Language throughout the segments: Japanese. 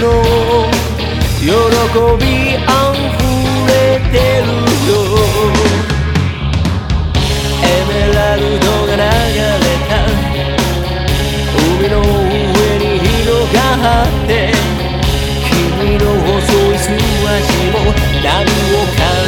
の喜びあふれてるよ。エメラルドが流れた。海の上に広がって君の細い素足も波を感じ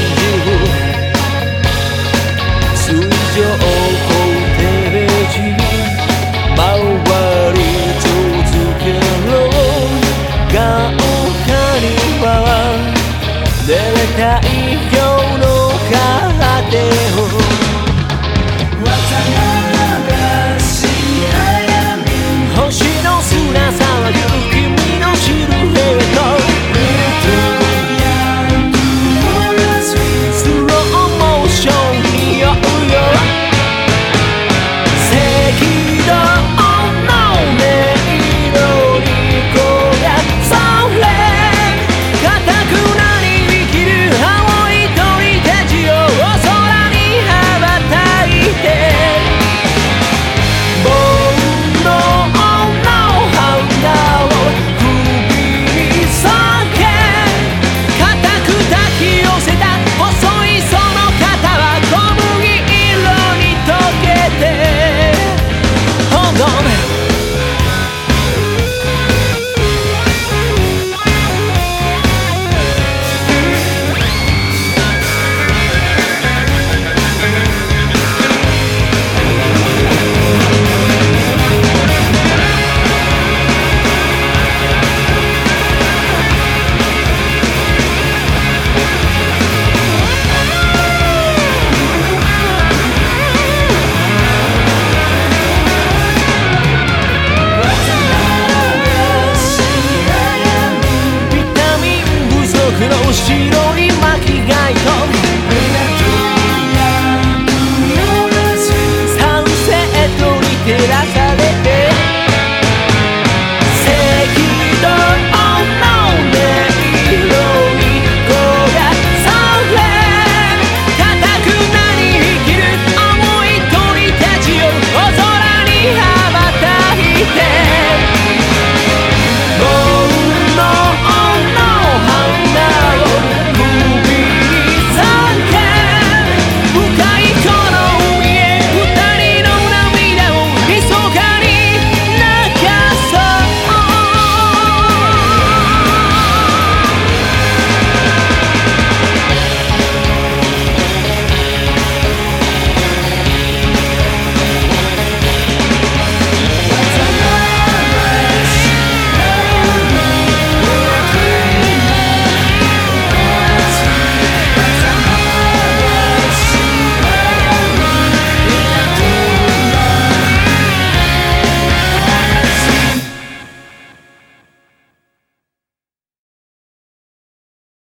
白